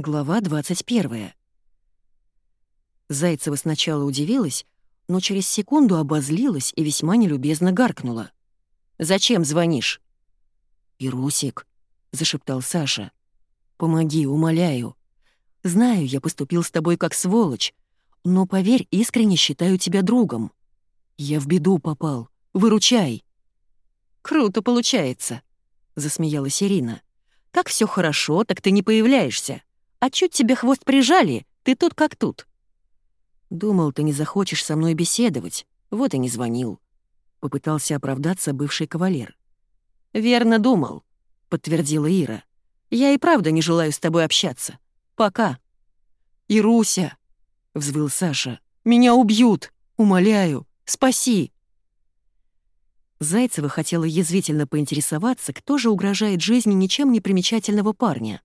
Глава 21. Зайцева сначала удивилась, но через секунду обозлилась и весьма нелюбезно гаркнула. «Зачем звонишь?» «Ирусик», — зашептал Саша. «Помоги, умоляю. Знаю, я поступил с тобой как сволочь, но, поверь, искренне считаю тебя другом. Я в беду попал. Выручай!» «Круто получается», — засмеялась Ирина. «Как все хорошо, так ты не появляешься. А чуть тебе хвост прижали, ты тут как тут». «Думал, ты не захочешь со мной беседовать, вот и не звонил», — попытался оправдаться бывший кавалер. «Верно думал», — подтвердила Ира. «Я и правда не желаю с тобой общаться. Пока». «Ируся!» — взвыл Саша. «Меня убьют! Умоляю! Спаси!» Зайцева хотела язвительно поинтересоваться, кто же угрожает жизни ничем не примечательного парня.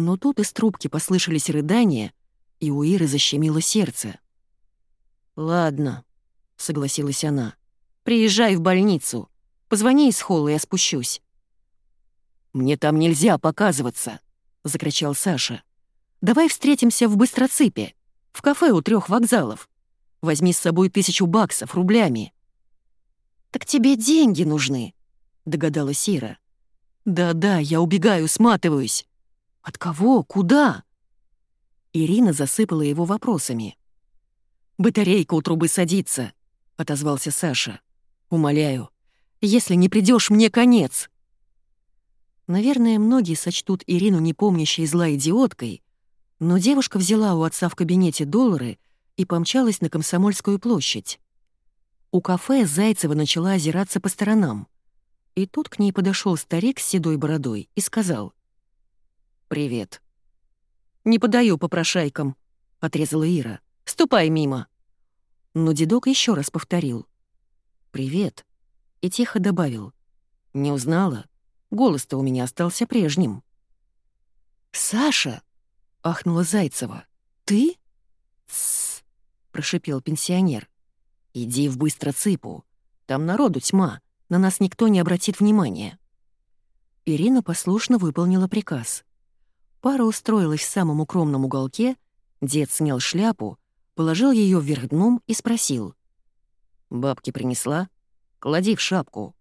Но тут из трубки послышались рыдания, и у Иры защемило сердце. «Ладно», — согласилась она. «Приезжай в больницу. Позвони из холла, я спущусь». «Мне там нельзя показываться», — закричал Саша. «Давай встретимся в Быстроципе, в кафе у трех вокзалов. Возьми с собой тысячу баксов рублями». «Так тебе деньги нужны», — догадалась Ира. «Да-да, я убегаю, сматываюсь. От кого? Куда?» Ирина засыпала его вопросами. «Батарейка у трубы садится», — отозвался Саша. «Умоляю, если не придешь, мне конец». Наверное, многие сочтут Ирину непомнящей зла идиоткой, но девушка взяла у отца в кабинете доллары и помчалась на Комсомольскую площадь. У кафе Зайцева начала озираться по сторонам. И тут к ней подошел старик с седой бородой и сказал. «Привет». «Не подаю попрошайкам», — отрезала Ира. «Ступай мимо». Но дедок еще раз повторил. «Привет», и тихо добавил. «Не узнала? Голос-то у меня остался прежним». «Саша!» — ахнула Зайцева. «Ты?» «Тссс!» — прошипел пенсионер. «Иди в быстро цыпу. Там народу тьма, на нас никто не обратит внимания». Ирина послушно выполнила приказ. Пара устроилась в самом укромном уголке, дед снял шляпу, положил ее вверх дном и спросил. «Бабки принесла? Клади в шапку».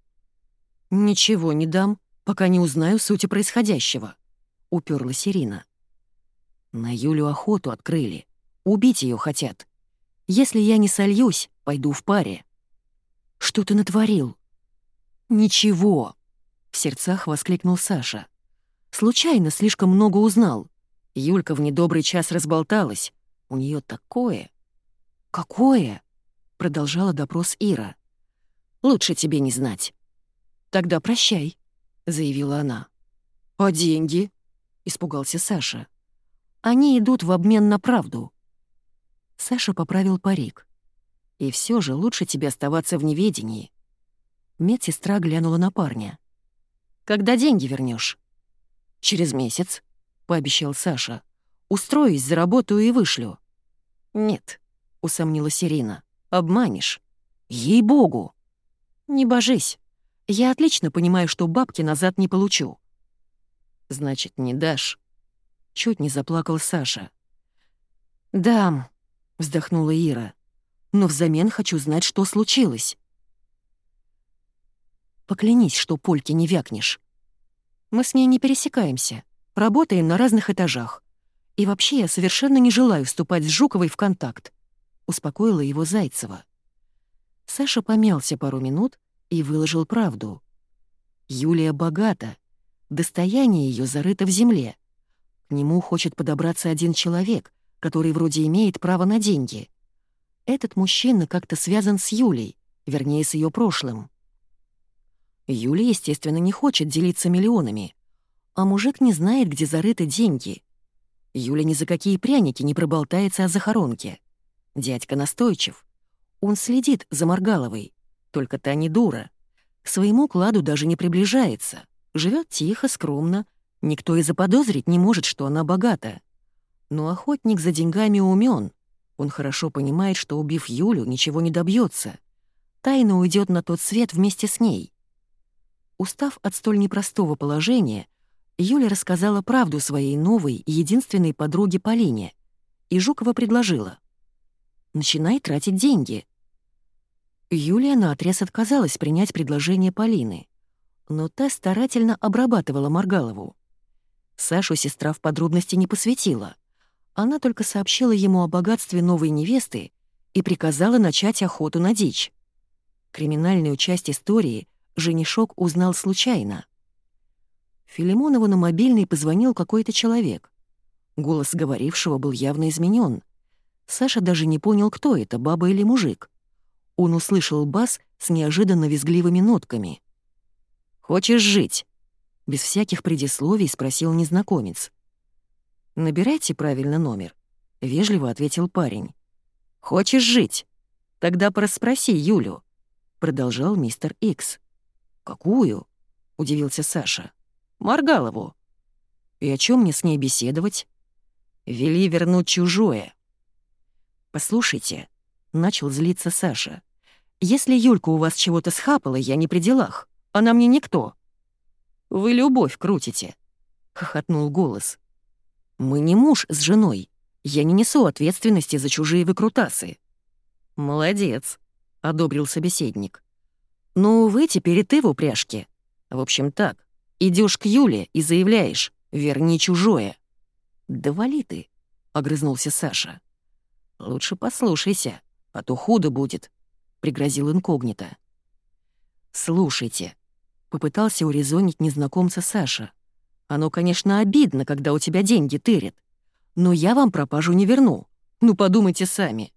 «Ничего не дам, пока не узнаю сути происходящего», — уперлась Ирина. «На Юлю охоту открыли. Убить ее хотят. Если я не сольюсь, пойду в паре». «Что ты натворил?» «Ничего», — в сердцах воскликнул Саша. Случайно слишком много узнал. Юлька в недобрый час разболталась. У нее такое... «Какое?» — продолжала допрос Ира. «Лучше тебе не знать». «Тогда прощай», — заявила она. «А деньги?» — испугался Саша. «Они идут в обмен на правду». Саша поправил парик. «И все же лучше тебе оставаться в неведении». Медсестра глянула на парня. «Когда деньги вернешь? «Через месяц», — пообещал Саша. «Устроюсь, заработаю и вышлю». «Нет», — усомнилась Ирина. «Обманешь». «Ей-богу!» «Не божись. Я отлично понимаю, что бабки назад не получу». «Значит, не дашь?» Чуть не заплакал Саша. «Дам», — вздохнула Ира. «Но взамен хочу знать, что случилось». «Поклянись, что Польке не вякнешь». Мы с ней не пересекаемся, работаем на разных этажах. И вообще я совершенно не желаю вступать с Жуковой в контакт», — успокоила его Зайцева. Саша помялся пару минут и выложил правду. Юлия богата, достояние ее зарыто в земле. К нему хочет подобраться один человек, который вроде имеет право на деньги. Этот мужчина как-то связан с Юлей, вернее, с ее прошлым. Юля, естественно, не хочет делиться миллионами. А мужик не знает, где зарыты деньги. Юля ни за какие пряники не проболтается о захоронке. Дядька настойчив. Он следит за Маргаловой. Только та не дура. К своему кладу даже не приближается. Живет тихо, скромно. Никто и заподозрить не может, что она богата. Но охотник за деньгами умен. Он хорошо понимает, что, убив Юлю, ничего не добьется. Тайна уйдет на тот свет вместе с ней. Устав от столь непростого положения, Юля рассказала правду своей новой и единственной подруге Полине, и Жукова предложила. «Начинай тратить деньги». Юлия наотрез отказалась принять предложение Полины, но та старательно обрабатывала Маргалову. Сашу сестра в подробности не посвятила. Она только сообщила ему о богатстве новой невесты и приказала начать охоту на дичь. Криминальную часть истории женишок узнал случайно. Филимонову на мобильный позвонил какой-то человек. Голос говорившего был явно изменен. Саша даже не понял, кто это, баба или мужик. Он услышал бас с неожиданно визгливыми нотками. «Хочешь жить?» Без всяких предисловий спросил незнакомец. «Набирайте правильно номер», — вежливо ответил парень. «Хочешь жить? Тогда порасспроси Юлю», — продолжал мистер Икс. «Какую?» — удивился Саша. Маргалову. И о чем мне с ней беседовать? Вели вернуть чужое. Послушайте, начал злиться Саша. Если Юлька у вас чего-то схапала, я не при делах. Она мне никто. Вы любовь крутите, хохотнул голос. Мы не муж с женой. Я не несу ответственности за чужие выкрутасы. Молодец, одобрил собеседник. Ну, вы теперь и ты в упряжке. В общем, так. Идешь к Юле и заявляешь «верни чужое». «Да вали ты», — огрызнулся Саша. «Лучше послушайся, а то худо будет», — пригрозил инкогнито. «Слушайте», — попытался урезонить незнакомца Саша. «Оно, конечно, обидно, когда у тебя деньги тырят, но я вам пропажу не верну. Ну, подумайте сами.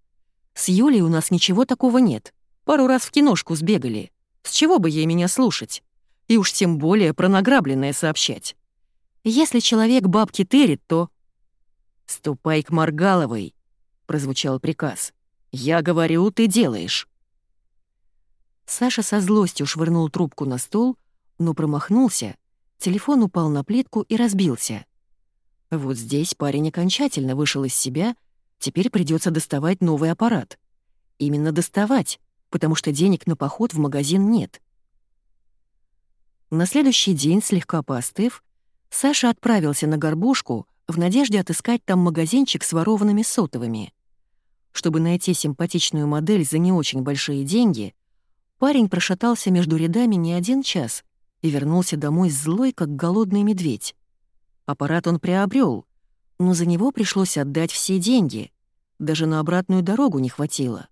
С Юлей у нас ничего такого нет. Пару раз в киношку сбегали. С чего бы ей меня слушать?» и уж тем более про награбленное сообщать. Если человек бабки тырит, то... «Ступай к Маргаловой», — прозвучал приказ. «Я говорю, ты делаешь». Саша со злостью швырнул трубку на стол, но промахнулся, телефон упал на плитку и разбился. Вот здесь парень окончательно вышел из себя, теперь придется доставать новый аппарат. Именно доставать, потому что денег на поход в магазин нет. На следующий день, слегка поостыв, Саша отправился на горбушку в надежде отыскать там магазинчик с ворованными сотовыми. Чтобы найти симпатичную модель за не очень большие деньги, парень прошатался между рядами не один час и вернулся домой злой, как голодный медведь. Аппарат он приобрел, но за него пришлось отдать все деньги. Даже на обратную дорогу не хватило.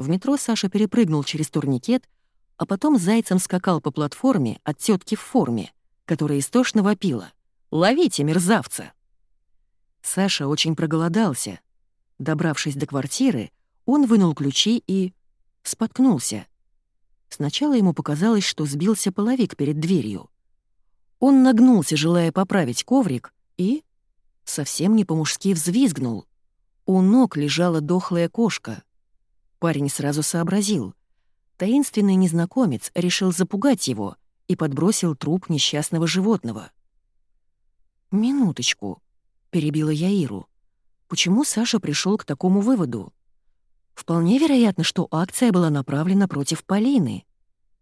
В метро Саша перепрыгнул через турникет — а потом зайцем скакал по платформе от тетки в форме, которая истошно вопила. «Ловите, мерзавца!» Саша очень проголодался. Добравшись до квартиры, он вынул ключи и... споткнулся. Сначала ему показалось, что сбился половик перед дверью. Он нагнулся, желая поправить коврик, и... совсем не по-мужски взвизгнул. У ног лежала дохлая кошка. Парень сразу сообразил. Таинственный незнакомец решил запугать его и подбросил труп несчастного животного. «Минуточку», — перебила я Иру. «Почему Саша пришел к такому выводу? Вполне вероятно, что акция была направлена против Полины.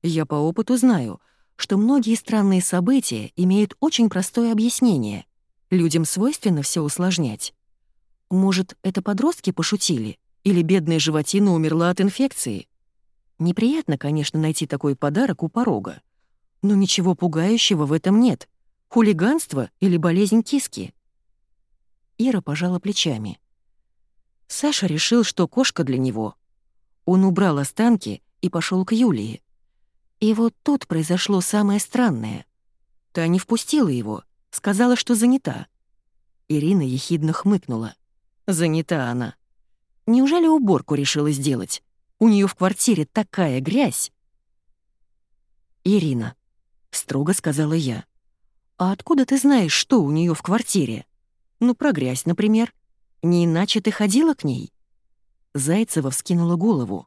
Я по опыту знаю, что многие странные события имеют очень простое объяснение. Людям свойственно все усложнять. Может, это подростки пошутили? Или бедная животина умерла от инфекции? Неприятно, конечно, найти такой подарок у порога. Но ничего пугающего в этом нет. Хулиганство или болезнь киски. Ира пожала плечами. Саша решил, что кошка для него. Он убрал останки и пошел к Юлии. И вот тут произошло самое странное. Та не впустила его, сказала, что занята. Ирина ехидно хмыкнула. Занята она. Неужели уборку решила сделать? У нее в квартире такая грязь. «Ирина», — строго сказала я, — «а откуда ты знаешь, что у нее в квартире? Ну, про грязь, например. Не иначе ты ходила к ней?» Зайцева вскинула голову.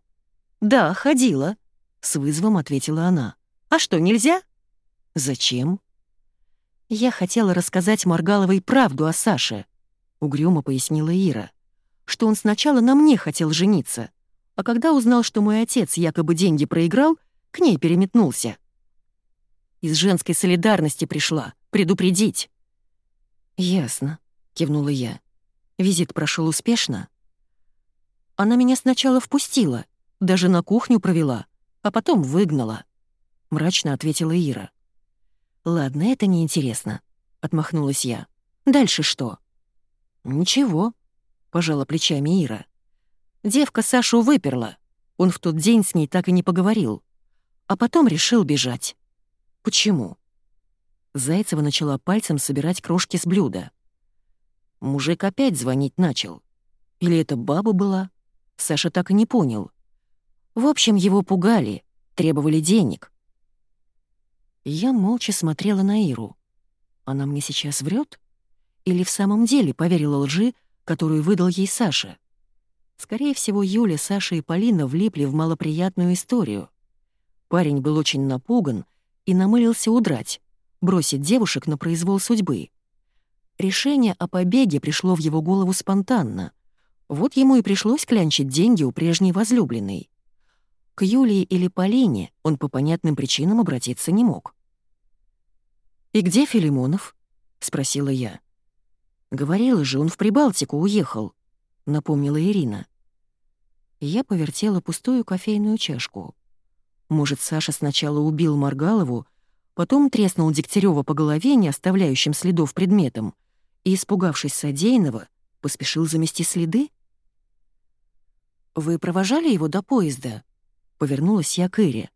«Да, ходила», — с вызовом ответила она. «А что, нельзя?» «Зачем?» «Я хотела рассказать Маргаловой правду о Саше», — угрюмо пояснила Ира, «что он сначала на мне хотел жениться, а когда узнал, что мой отец якобы деньги проиграл, к ней переметнулся. Из женской солидарности пришла, предупредить. «Ясно», — кивнула я. «Визит прошел успешно?» «Она меня сначала впустила, даже на кухню провела, а потом выгнала», — мрачно ответила Ира. «Ладно, это неинтересно», — отмахнулась я. «Дальше что?» «Ничего», — пожала плечами Ира. «Девка Сашу выперла. Он в тот день с ней так и не поговорил. А потом решил бежать». «Почему?» Зайцева начала пальцем собирать крошки с блюда. Мужик опять звонить начал. Или это баба была? Саша так и не понял. В общем, его пугали, требовали денег. Я молча смотрела на Иру. Она мне сейчас врет? Или в самом деле поверила лжи, которую выдал ей Саша? Скорее всего, Юля, Саша и Полина влипли в малоприятную историю. Парень был очень напуган и намылился удрать, бросить девушек на произвол судьбы. Решение о побеге пришло в его голову спонтанно. Вот ему и пришлось клянчить деньги у прежней возлюбленной. К Юлии или Полине он по понятным причинам обратиться не мог. «И где Филимонов?» — спросила я. «Говорила же, он в Прибалтику уехал», — напомнила Ирина. Я повертела пустую кофейную чашку. Может, Саша сначала убил Маргалову, потом треснул Дегтярёва по голове, не оставляющим следов предметом, и, испугавшись содеянного, поспешил замести следы? «Вы провожали его до поезда?» Повернулась я к Ире.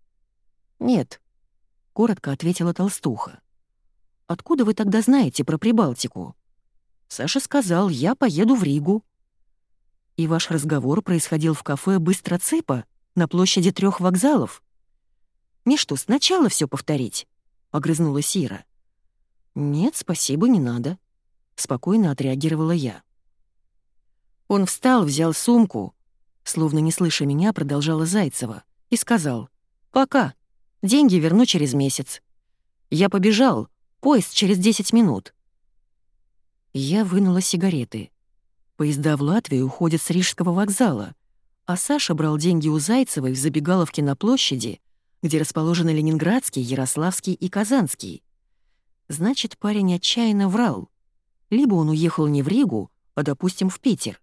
«Нет», — коротко ответила толстуха. «Откуда вы тогда знаете про Прибалтику?» Саша сказал, я поеду в Ригу. И ваш разговор происходил в кафе «Быстро цыпа» на площади трех вокзалов? Мне что, сначала все повторить? Огрызнулась Ира. Нет, спасибо, не надо. Спокойно отреагировала я. Он встал, взял сумку, словно не слыша меня, продолжала Зайцева и сказал «Пока, деньги верну через месяц». Я побежал, поезд через 10 минут. Я вынула сигареты. Поезда в Латвию уходят с Рижского вокзала, а Саша брал деньги у Зайцевой в забегаловке на площади, где расположены Ленинградский, Ярославский и Казанский. Значит, парень отчаянно врал. Либо он уехал не в Ригу, а, допустим, в Питер,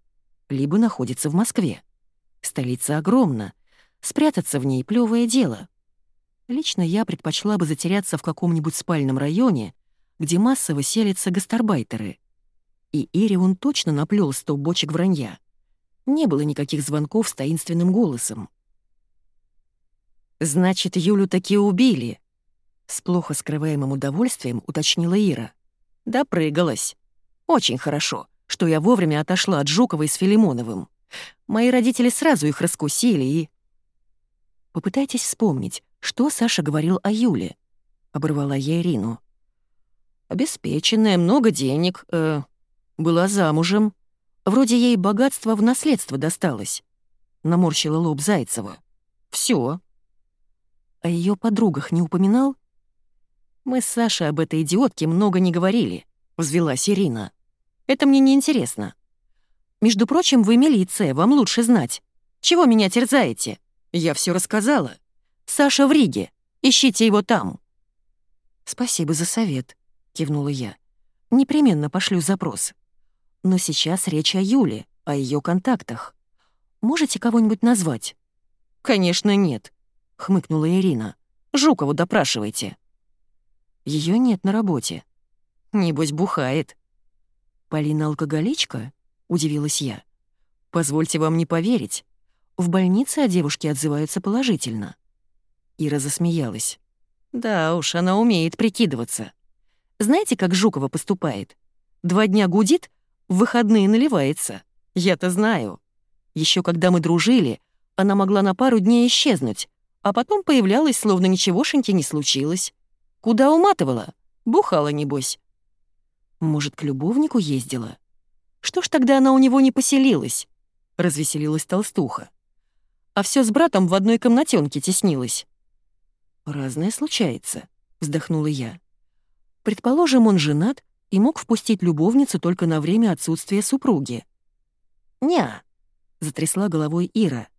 либо находится в Москве. Столица огромна, Спрятаться в ней — плевое дело. Лично я предпочла бы затеряться в каком-нибудь спальном районе, где массово селятся гастарбайтеры. И Ире он точно наплел сто бочек вранья. Не было никаких звонков с таинственным голосом. «Значит, Юлю таки убили», — с плохо скрываемым удовольствием уточнила Ира. «Допрыгалась. Очень хорошо, что я вовремя отошла от Жуковой с Филимоновым. Мои родители сразу их раскусили и...» Попытайтесь вспомнить, что Саша говорил о Юле. Оборвала я Ирину. Обеспеченная, много денег, э, была замужем. Вроде ей богатство в наследство досталось. Наморщила лоб Зайцева. Все. О ее подругах не упоминал? Мы с Сашей об этой идиотке много не говорили, взвелась Ирина. Это мне не интересно. Между прочим, вы милиция, вам лучше знать. Чего меня терзаете? Я все рассказала. Саша в Риге. Ищите его там. Спасибо за совет, кивнула я. Непременно пошлю запрос. Но сейчас речь о Юле, о ее контактах. Можете кого-нибудь назвать? Конечно, нет, хмыкнула Ирина. Жукову допрашивайте. Ее нет на работе. Небось, бухает. Полина алкоголичка? Удивилась я. Позвольте вам не поверить. В больнице о девушке отзываются положительно. Ира засмеялась. Да уж, она умеет прикидываться. Знаете, как Жукова поступает? Два дня гудит, в выходные наливается. Я-то знаю. Еще когда мы дружили, она могла на пару дней исчезнуть, а потом появлялась, словно ничегошеньки не случилось. Куда уматывала? Бухала, небось. Может, к любовнику ездила? Что ж тогда она у него не поселилась? Развеселилась толстуха а все с братом в одной комнатенке теснилось. «Разное случается», — вздохнула я. «Предположим, он женат и мог впустить любовницу только на время отсутствия супруги». «Ня», — затрясла головой Ира.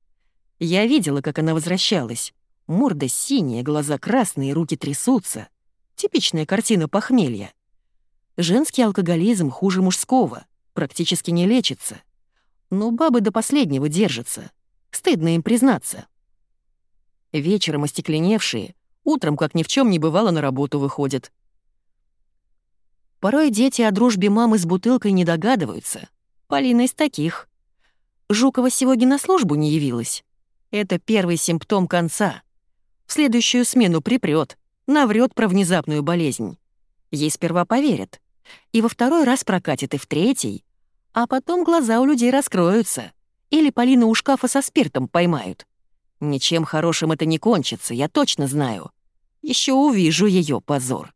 «Я видела, как она возвращалась. Морда синяя, глаза красные, руки трясутся. Типичная картина похмелья. Женский алкоголизм хуже мужского, практически не лечится. Но бабы до последнего держатся. Стыдно им признаться. Вечером остекленевшие, утром, как ни в чем не бывало, на работу выходят. Порой дети о дружбе мамы с бутылкой не догадываются. Полина из таких. Жукова сегодня на службу не явилась. Это первый симптом конца. В следующую смену припрёт, наврет про внезапную болезнь. Ей сперва поверят. И во второй раз прокатит, и в третий. А потом глаза у людей раскроются. Или Полину у шкафа со спиртом поймают. Ничем хорошим это не кончится, я точно знаю. Еще увижу ее позор.